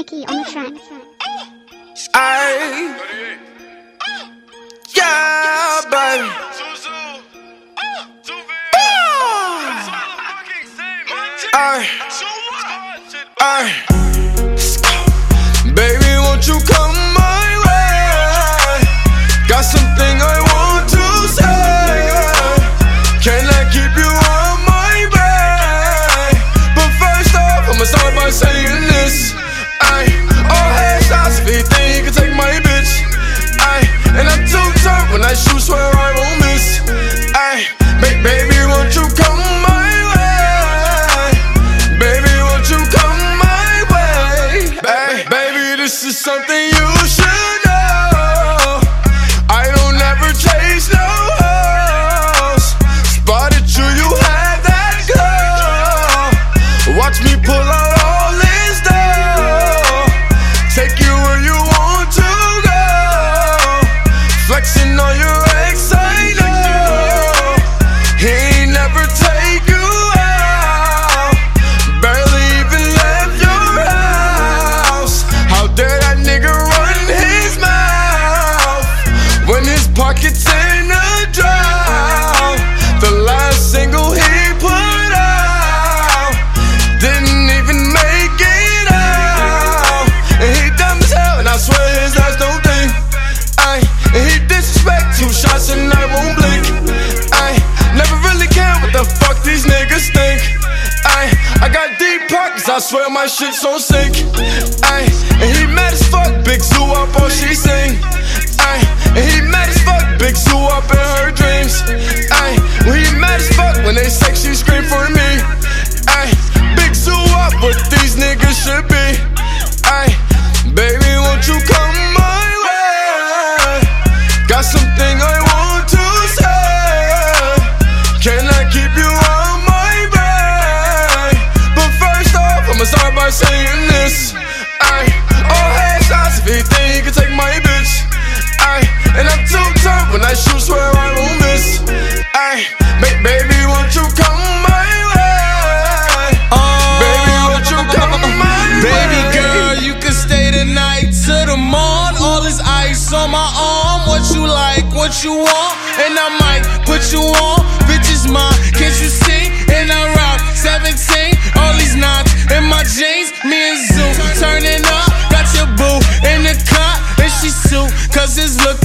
Nikki on the track. I. yeah, baby. Ay, ay, baby, won't you come? this is something you should disrespect. Two shots and I won't blink. I never really care what the fuck these niggas think. I I got deep pockets. I swear my shit's so sick. I and he. saying this. I all headshots if you think you can take my bitch. I and I'm too tough when I shoot, swear I won't miss. I make baby, won't you come my way? Oh, baby, won't you come my way? Baby girl, you can stay tonight till the morn. All this ice on my arm. What you like? What you want? And I might put you on. Bitches mine. Can't you? see? just look